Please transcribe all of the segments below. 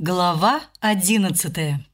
Глава одиннадцатая.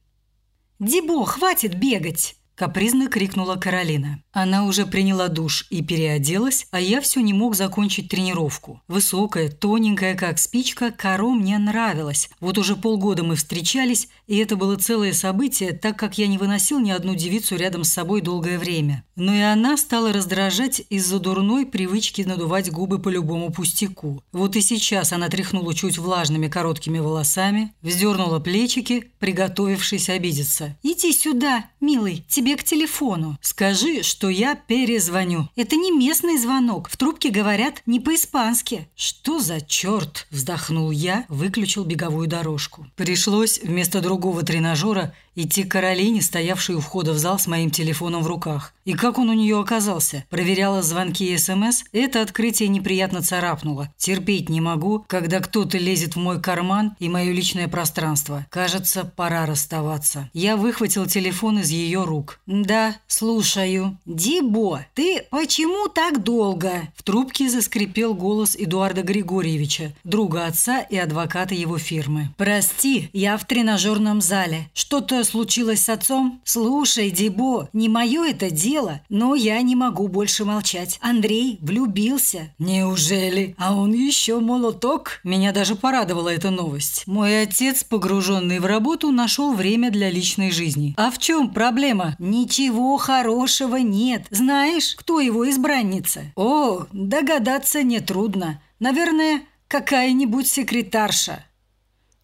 «Дибо, хватит бегать!» – капризно крикнула Каролина. Она уже приняла душ и переоделась, а я все не мог закончить тренировку. Высокая, тоненькая, как спичка, Каро мне нравилась. Вот уже полгода мы встречались, и это было целое событие, так как я не выносил ни одну девицу рядом с собой долгое время. Но и она стала раздражать из-за дурной привычки надувать губы по любому пустяку. Вот и сейчас она тряхнула чуть влажными короткими волосами, вздернула плечики, приготовившись обидеться. «Иди сюда, милый, тебе к телефону. Скажи, что я перезвоню. Это не местный звонок. В трубке говорят не по-испански. Что за черт? Вздохнул я, выключил беговую дорожку. Пришлось вместо другого тренажера идти к Каролине, стоявшей у входа в зал с моим телефоном в руках. И как он у нее оказался? Проверяла звонки и СМС. Это открытие неприятно царапнуло. Терпеть не могу, когда кто-то лезет в мой карман и мое личное пространство. Кажется, пора расставаться. Я выхватил телефон из ее рук. «Да, слушаю». «Дибо, ты почему так долго?» В трубке заскрипел голос Эдуарда Григорьевича, друга отца и адвоката его фирмы. «Прости, я в тренажерном зале. Что-то случилось с отцом? Слушай, Дибо, не мое это дело, но я не могу больше молчать. Андрей влюбился. Неужели? А он еще молоток? Меня даже порадовала эта новость. Мой отец, погруженный в работу, нашел время для личной жизни. А в чем проблема? Ничего хорошего нет. Знаешь, кто его избранница? О, догадаться нетрудно. Наверное, какая-нибудь секретарша.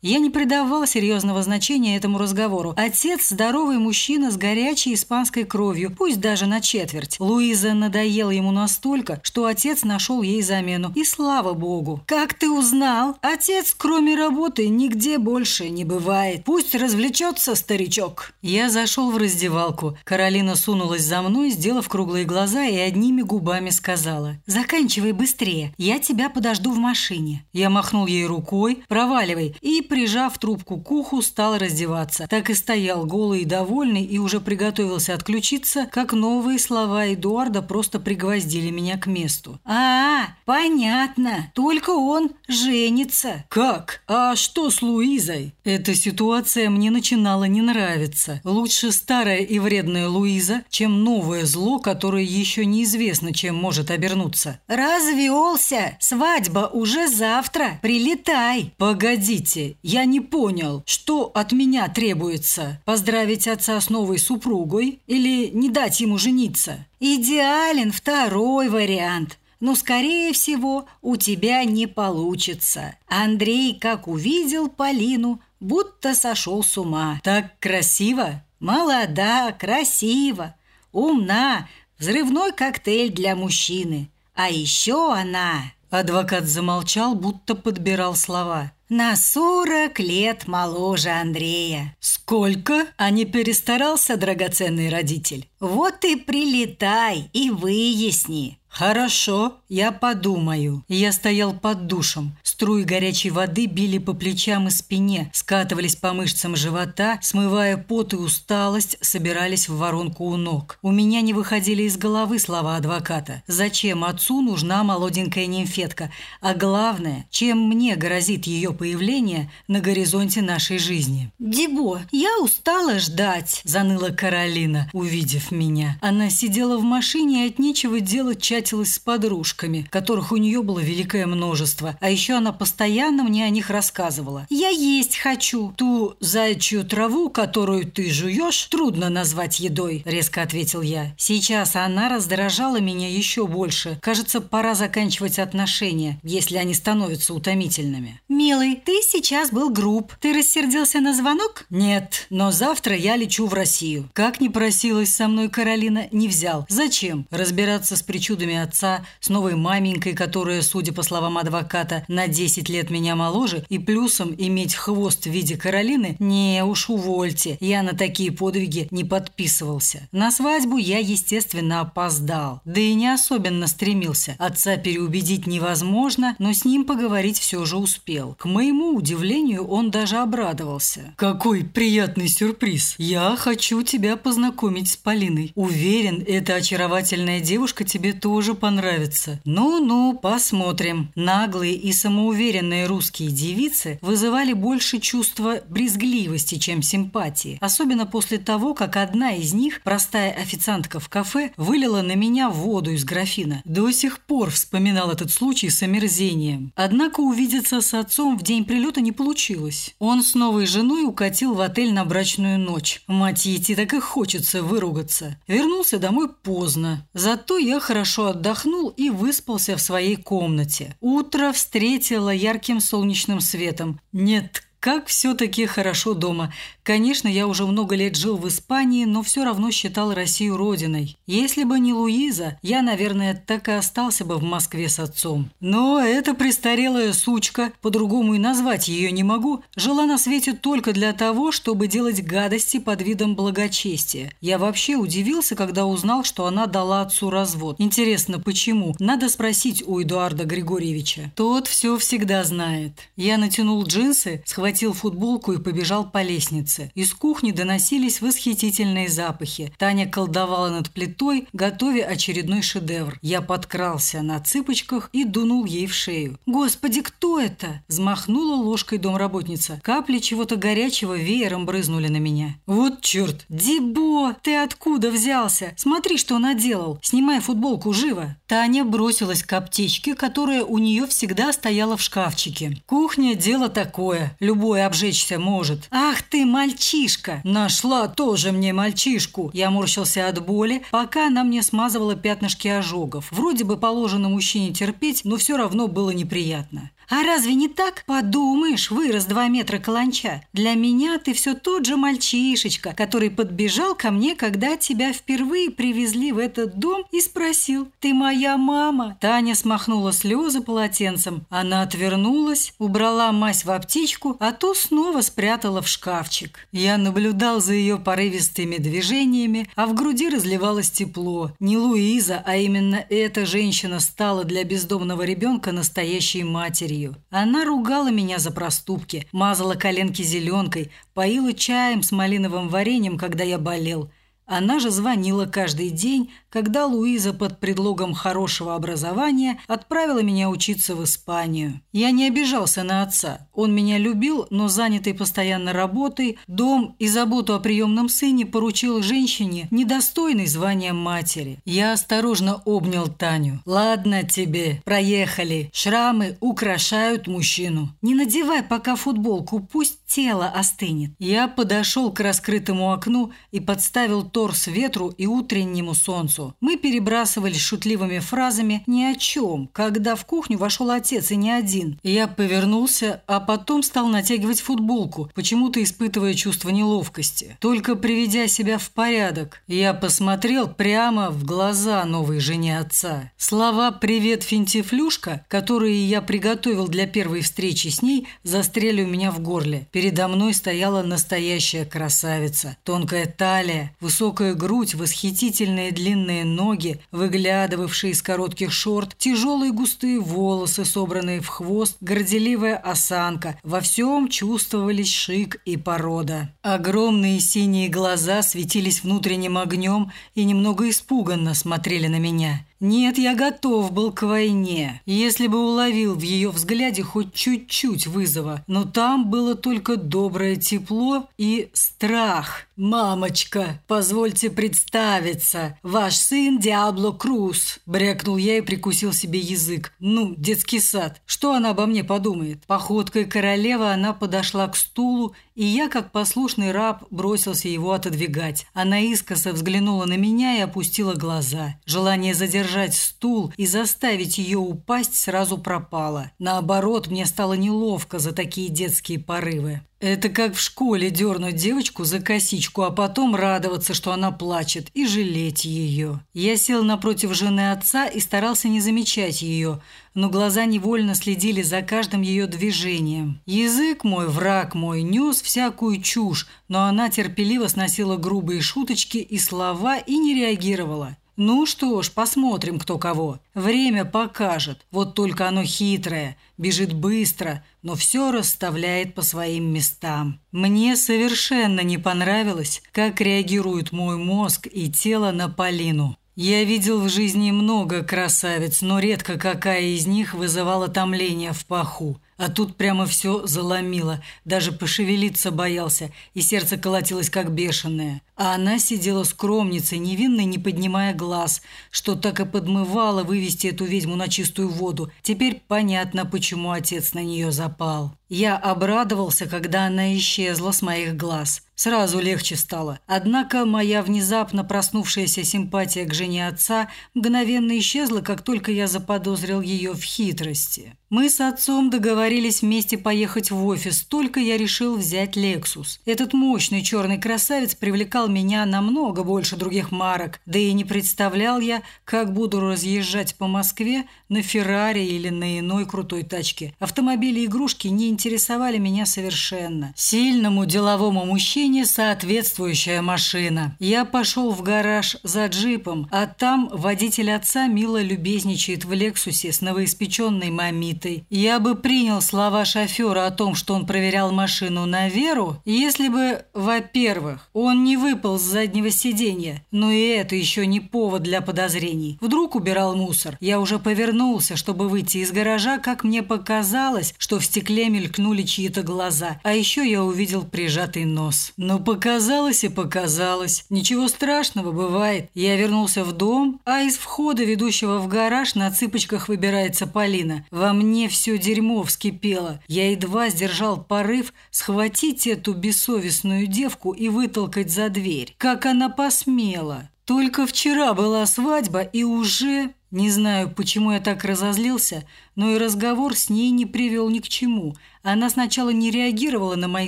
Я не придавал серьезного значения этому разговору. Отец – здоровый мужчина с горячей испанской кровью, пусть даже на четверть. Луиза надоела ему настолько, что отец нашел ей замену. И слава богу. «Как ты узнал? Отец, кроме работы, нигде больше не бывает. Пусть развлечется старичок». Я зашел в раздевалку. Каролина сунулась за мной, сделав круглые глаза и одними губами сказала. «Заканчивай быстрее. Я тебя подожду в машине». Я махнул ей рукой. «Проваливай». И прижав трубку к уху, стал раздеваться. Так и стоял голый и довольный, и уже приготовился отключиться, как новые слова Эдуарда просто пригвоздили меня к месту. «А, понятно. Только он женится». «Как? А что с Луизой?» Эта ситуация мне начинала не нравиться. Лучше старая и вредная Луиза, чем новое зло, которое еще неизвестно, чем может обернуться. «Развелся! Свадьба уже завтра! Прилетай!» «Погодите, я не понял, что от меня требуется? Поздравить отца с новой супругой или не дать ему жениться? Идеален второй вариант. Но, скорее всего, у тебя не получится. Андрей, как увидел Полину, будто сошел с ума. Так красиво? Молода, красиво, умна, взрывной коктейль для мужчины. А еще она... Адвокат замолчал, будто подбирал слова на сорок лет моложе Андрея. Сколько? А не перестарался драгоценный родитель? Вот и прилетай и выясни. «Хорошо, я подумаю». Я стоял под душем. Струи горячей воды били по плечам и спине, скатывались по мышцам живота, смывая пот и усталость, собирались в воронку у ног. У меня не выходили из головы слова адвоката. Зачем отцу нужна молоденькая нимфетка? А главное, чем мне грозит ее появление на горизонте нашей жизни? «Дебо, я устала ждать», – заныла Каролина, увидев меня. Она сидела в машине и от нечего делать чай тратилась с подружками, которых у нее было великое множество. А еще она постоянно мне о них рассказывала. «Я есть хочу. Ту зайчью траву, которую ты жуешь, трудно назвать едой», – резко ответил я. Сейчас она раздражала меня еще больше. Кажется, пора заканчивать отношения, если они становятся утомительными. «Милый, ты сейчас был груб. Ты рассердился на звонок?» «Нет, но завтра я лечу в Россию». Как не просилась со мной Каролина, не взял. Зачем? Разбираться с причудами родителями отца, с новой маменькой, которая, судя по словам адвоката, на 10 лет меня моложе, и плюсом иметь хвост в виде Каролины, не уж увольте, я на такие подвиги не подписывался. На свадьбу я, естественно, опоздал, да и не особенно стремился. Отца переубедить невозможно, но с ним поговорить все же успел. К моему удивлению, он даже обрадовался. «Какой приятный сюрприз! Я хочу тебя познакомить с Полиной. Уверен, эта очаровательная девушка тебе тоже тоже понравится. Ну-ну, посмотрим. Наглые и самоуверенные русские девицы вызывали больше чувства брезгливости, чем симпатии. Особенно после того, как одна из них, простая официантка в кафе, вылила на меня воду из графина. До сих пор вспоминал этот случай с омерзением. Однако увидеться с отцом в день прилета не получилось. Он с новой женой укатил в отель на брачную ночь. Мать идти так и хочется выругаться. Вернулся домой поздно. Зато я хорошо отдохнул и выспался в своей комнате. Утро встретило ярким солнечным светом. Нет, как все-таки хорошо дома. Конечно, я уже много лет жил в Испании, но все равно считал Россию родиной. Если бы не Луиза, я, наверное, так и остался бы в Москве с отцом. Но эта престарелая сучка, по-другому и назвать ее не могу, жила на свете только для того, чтобы делать гадости под видом благочестия. Я вообще удивился, когда узнал, что она дала отцу развод. Интересно, почему? Надо спросить у Эдуарда Григорьевича. Тот все всегда знает. Я натянул джинсы, схватил футболку и побежал по лестнице. Из кухни доносились восхитительные запахи. Таня колдовала над плитой, готовя очередной шедевр. Я подкрался на цыпочках и дунул ей в шею. «Господи, кто это?» – взмахнула ложкой домработница. Капли чего-то горячего веером брызнули на меня. «Вот черт! Дибо, ты откуда взялся? Смотри, что наделал! Снимай футболку, живо!» Таня бросилась к аптечке, которая у нее всегда стояла в шкафчике. «Кухня – дело такое. Любой обжечься может. Ах ты, мальчишка. Нашла тоже мне мальчишку. Я морщился от боли, пока она мне смазывала пятнышки ожогов. Вроде бы положено мужчине терпеть, но все равно было неприятно. А разве не так? Подумаешь, вырос два метра каланча. Для меня ты все тот же мальчишечка, который подбежал ко мне, когда тебя впервые привезли в этот дом и спросил, ты моя мама? Таня смахнула слезы полотенцем. Она отвернулась, убрала мазь в аптечку, а то снова спрятала в шкафчик. Я наблюдал за ее порывистыми движениями, а в груди разливалось тепло. Не Луиза, а именно эта женщина стала для бездомного ребенка настоящей матерью матерью. Она ругала меня за проступки, мазала коленки зеленкой, поила чаем с малиновым вареньем, когда я болел – она же звонила каждый день, когда Луиза под предлогом хорошего образования отправила меня учиться в Испанию. Я не обижался на отца. Он меня любил, но занятый постоянно работой, дом и заботу о приемном сыне поручил женщине, недостойной звания матери. Я осторожно обнял Таню. «Ладно тебе, проехали. Шрамы украшают мужчину. Не надевай пока футболку, пусть тело остынет». Я подошел к раскрытому окну и подставил то торс ветру и утреннему солнцу. Мы перебрасывались шутливыми фразами ни о чем, когда в кухню вошел отец и не один. Я повернулся, а потом стал натягивать футболку, почему-то испытывая чувство неловкости. Только приведя себя в порядок, я посмотрел прямо в глаза новой жене отца. Слова «Привет, Финтифлюшка», которые я приготовил для первой встречи с ней, застряли у меня в горле. Передо мной стояла настоящая красавица. Тонкая талия, высокая Высокая грудь, восхитительные длинные ноги, выглядывавшие из коротких шорт, тяжелые густые волосы, собранные в хвост, горделивая осанка. Во всем чувствовались шик и порода. Огромные синие глаза светились внутренним огнем и немного испуганно смотрели на меня. Нет, я готов был к войне, если бы уловил в ее взгляде хоть чуть-чуть вызова. Но там было только доброе тепло и страх. «Мамочка, позвольте представиться. Ваш сын Диабло Круз», – брякнул я и прикусил себе язык. «Ну, детский сад. Что она обо мне подумает?» Походкой королевы она подошла к стулу и я, как послушный раб, бросился его отодвигать. Она искоса взглянула на меня и опустила глаза. Желание задержать стул и заставить ее упасть сразу пропало. Наоборот, мне стало неловко за такие детские порывы. Это как в школе дернуть девочку за косичку, а потом радоваться, что она плачет, и жалеть ее. Я сел напротив жены отца и старался не замечать ее, но глаза невольно следили за каждым ее движением. Язык мой, враг мой, нес всякую чушь, но она терпеливо сносила грубые шуточки и слова и не реагировала. Ну что ж, посмотрим, кто кого. Время покажет. Вот только оно хитрое, бежит быстро, но все расставляет по своим местам. Мне совершенно не понравилось, как реагируют мой мозг и тело на Полину. Я видел в жизни много красавиц, но редко какая из них вызывала томление в паху. А тут прямо все заломило, даже пошевелиться боялся, и сердце колотилось как бешеное. А она сидела скромницей, невинной, не поднимая глаз, что так и подмывало вывести эту ведьму на чистую воду. Теперь понятно, почему отец на нее запал. Я обрадовался, когда она исчезла с моих глаз. Сразу легче стало. Однако моя внезапно проснувшаяся симпатия к жене отца мгновенно исчезла, как только я заподозрил ее в хитрости. Мы с отцом договорились вместе поехать в офис, только я решил взять «Лексус». Этот мощный черный красавец привлекал меня намного больше других марок, да и не представлял я, как буду разъезжать по Москве на «Феррари» или на иной крутой тачке. Автомобили и игрушки не интересовали меня совершенно. Сильному деловому мужчине соответствующая машина. Я пошел в гараж за джипом, а там водитель отца мило любезничает в «Лексусе» с новоиспеченной мамитой. Я бы принял слова шофера о том, что он проверял машину на веру, если бы, во-первых, он не выпал с заднего сиденья, но и это еще не повод для подозрений. Вдруг убирал мусор. Я уже повернулся, чтобы выйти из гаража, как мне показалось, что в стекле мелькнули чьи-то глаза, а еще я увидел прижатый нос. Но показалось и показалось. Ничего страшного бывает. Я вернулся в дом, а из входа, ведущего в гараж, на цыпочках выбирается Полина. Во мне все дерьмо вскипело. Я едва сдержал порыв схватить эту бессовестную девку и вытолкать за дверь. Как она посмела! Только вчера была свадьба и уже... Не знаю, почему я так разозлился, но и разговор с ней не привел ни к чему. Она сначала не реагировала на мои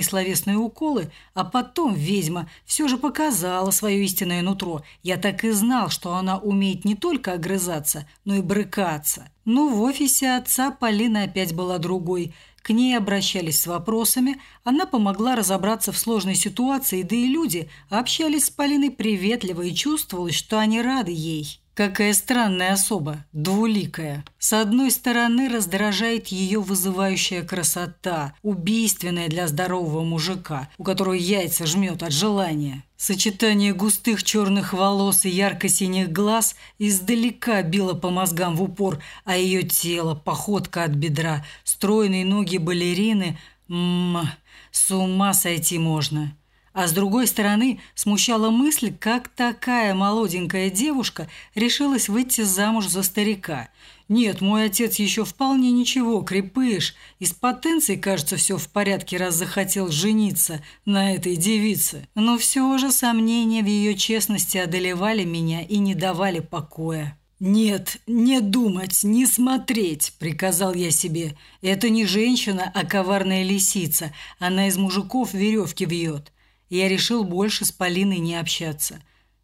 словесные уколы, а потом ведьма все же показала свое истинное нутро. Я так и знал, что она умеет не только огрызаться, но и брыкаться. Но в офисе отца Полина опять была другой. К ней обращались с вопросами, она помогла разобраться в сложной ситуации, да и люди общались с Полиной приветливо и чувствовалось, что они рады ей. Какая странная особа, двуликая. С одной стороны, раздражает ее вызывающая красота, убийственная для здорового мужика, у которого яйца жмет от желания. Сочетание густых черных волос и ярко-синих глаз издалека било по мозгам в упор, а ее тело, походка от бедра, стройные ноги балерины... Ммм, с ума сойти можно. А с другой стороны, смущала мысль, как такая молоденькая девушка решилась выйти замуж за старика. Нет, мой отец еще вполне ничего, крепыш. Из потенции, кажется, все в порядке, раз захотел жениться на этой девице. Но все же сомнения в ее честности одолевали меня и не давали покоя. «Нет, не думать, не смотреть», – приказал я себе. «Это не женщина, а коварная лисица. Она из мужиков веревки вьет я решил больше с Полиной не общаться.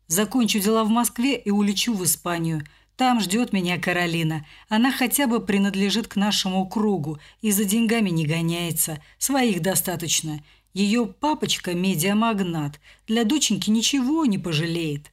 Закончу дела в Москве и улечу в Испанию. Там ждет меня Каролина. Она хотя бы принадлежит к нашему кругу и за деньгами не гоняется. Своих достаточно. Ее папочка – медиамагнат. Для доченьки ничего не пожалеет.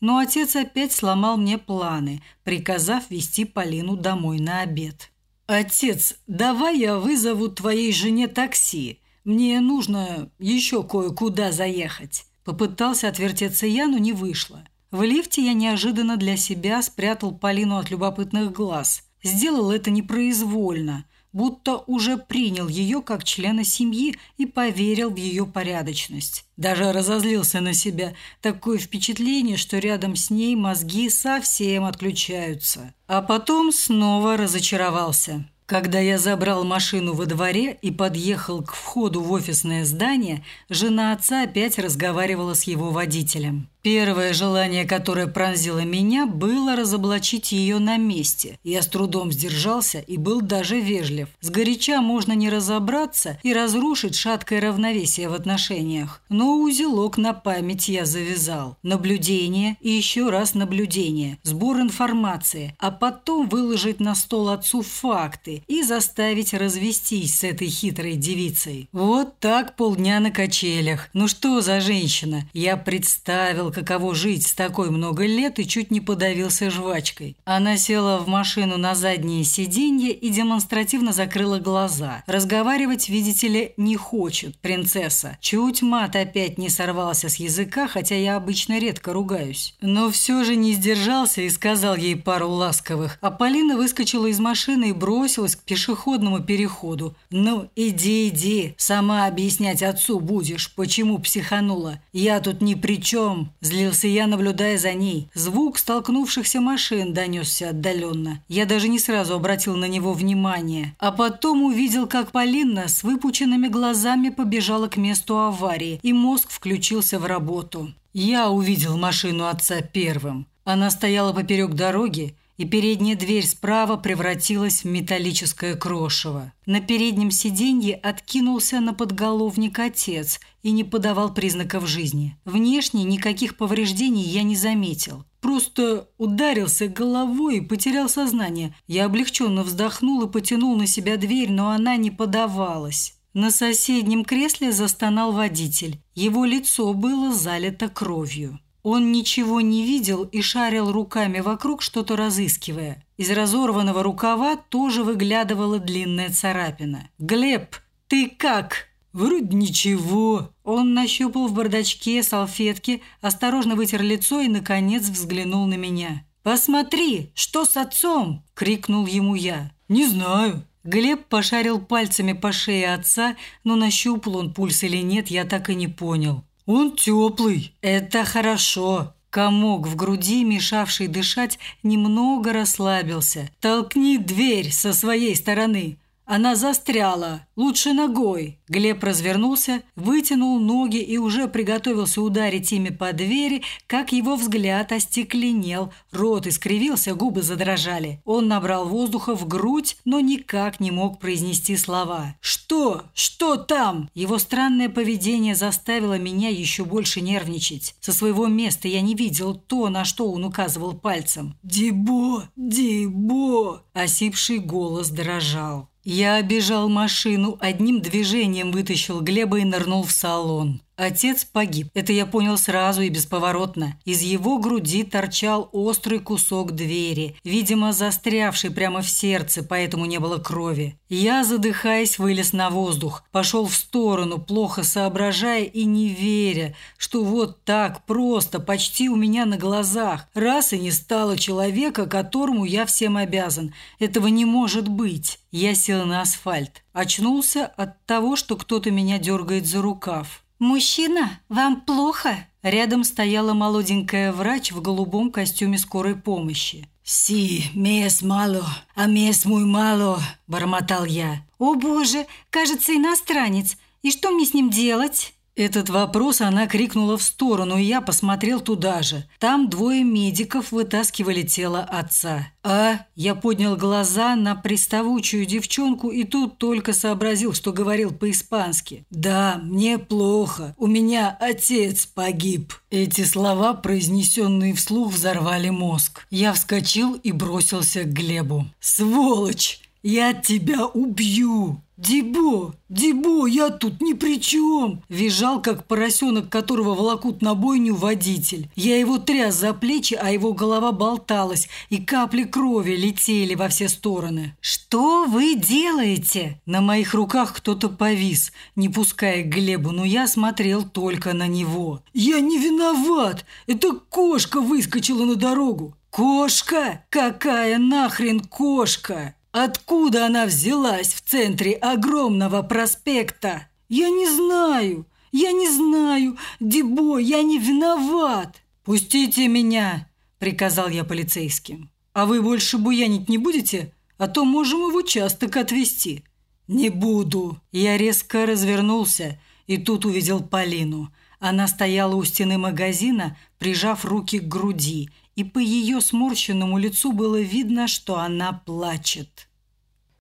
Но отец опять сломал мне планы, приказав вести Полину домой на обед. «Отец, давай я вызову твоей жене такси. Мне нужно еще кое-куда заехать». Попытался отвертеться я, но не вышло. В лифте я неожиданно для себя спрятал Полину от любопытных глаз. Сделал это непроизвольно, будто уже принял ее как члена семьи и поверил в ее порядочность. Даже разозлился на себя. Такое впечатление, что рядом с ней мозги совсем отключаются. А потом снова разочаровался. Когда я забрал машину во дворе и подъехал к входу в офисное здание, жена отца опять разговаривала с его водителем. Первое желание, которое пронзило меня, было разоблачить ее на месте. Я с трудом сдержался и был даже вежлив. Сгоряча можно не разобраться и разрушить шаткое равновесие в отношениях. Но узелок на память я завязал. Наблюдение и еще раз наблюдение. Сбор информации. А потом выложить на стол отцу факты и заставить развестись с этой хитрой девицей. Вот так полдня на качелях. Ну что за женщина? Я представил, каково жить с такой много лет и чуть не подавился жвачкой. Она села в машину на заднее сиденье и демонстративно закрыла глаза. Разговаривать, видите ли, не хочет принцесса. Чуть мат опять не сорвался с языка, хотя я обычно редко ругаюсь. Но все же не сдержался и сказал ей пару ласковых. А Полина выскочила из машины и бросилась к пешеходному переходу. «Ну, иди, иди, сама объяснять отцу будешь, почему психанула. Я тут ни при чем», – злился я, наблюдая за ней. Звук столкнувшихся машин донесся отдаленно. Я даже не сразу обратил на него внимание. А потом увидел, как Полина с выпученными глазами побежала к месту аварии, и мозг включился в работу. Я увидел машину отца первым. Она стояла поперек дороги, и передняя дверь справа превратилась в металлическое крошево. На переднем сиденье откинулся на подголовник отец и не подавал признаков жизни. Внешне никаких повреждений я не заметил. Просто ударился головой и потерял сознание. Я облегченно вздохнул и потянул на себя дверь, но она не подавалась. На соседнем кресле застонал водитель. Его лицо было залито кровью. Он ничего не видел и шарил руками вокруг, что-то разыскивая. Из разорванного рукава тоже выглядывала длинная царапина. «Глеб, ты как?» «Вроде ничего». Он нащупал в бардачке салфетки, осторожно вытер лицо и, наконец, взглянул на меня. «Посмотри, что с отцом?» – крикнул ему я. «Не знаю». Глеб пошарил пальцами по шее отца, но нащупал он пульс или нет, я так и не понял. «Он теплый». «Это хорошо». Комок в груди, мешавший дышать, немного расслабился. «Толкни дверь со своей стороны. Она застряла. Лучше ногой. Глеб развернулся, вытянул ноги и уже приготовился ударить ими по двери, как его взгляд остекленел, рот искривился, губы задрожали. Он набрал воздуха в грудь, но никак не мог произнести слова. «Что? Что там?» Его странное поведение заставило меня еще больше нервничать. Со своего места я не видел то, на что он указывал пальцем. «Дибо! Дибо!» Осипший голос дрожал. Я обежал машину, одним движением вытащил Глеба и нырнул в салон. Отец погиб. Это я понял сразу и бесповоротно. Из его груди торчал острый кусок двери, видимо, застрявший прямо в сердце, поэтому не было крови. Я, задыхаясь, вылез на воздух, пошел в сторону, плохо соображая и не веря, что вот так просто, почти у меня на глазах, раз и не стало человека, которому я всем обязан. Этого не может быть. Я сел на асфальт. Очнулся от того, что кто-то меня дергает за рукав. «Мужчина, вам плохо?» Рядом стояла молоденькая врач в голубом костюме скорой помощи. «Си, мес мало, а мес мой мало», – бормотал я. «О боже, кажется, иностранец. И что мне с ним делать?» Этот вопрос она крикнула в сторону, и я посмотрел туда же. Там двое медиков вытаскивали тело отца. А я поднял глаза на приставучую девчонку и тут только сообразил, что говорил по-испански. «Да, мне плохо. У меня отец погиб». Эти слова, произнесенные вслух, взорвали мозг. Я вскочил и бросился к Глебу. «Сволочь! Я тебя убью!» «Дибо! Дибо! Я тут ни при чем!» Визжал, как поросенок, которого волокут на бойню водитель. Я его тряс за плечи, а его голова болталась, и капли крови летели во все стороны. «Что вы делаете?» На моих руках кто-то повис, не пуская Глебу, но я смотрел только на него. «Я не виноват! Это кошка выскочила на дорогу!» «Кошка? Какая нахрен кошка?» Откуда она взялась в центре огромного проспекта? Я не знаю, я не знаю, Дебо, я не виноват. Пустите меня, приказал я полицейским. А вы больше буянить не будете, а то можем его участок отвезти. Не буду. Я резко развернулся и тут увидел Полину. Она стояла у стены магазина, прижав руки к груди, и по ее сморщенному лицу было видно, что она плачет.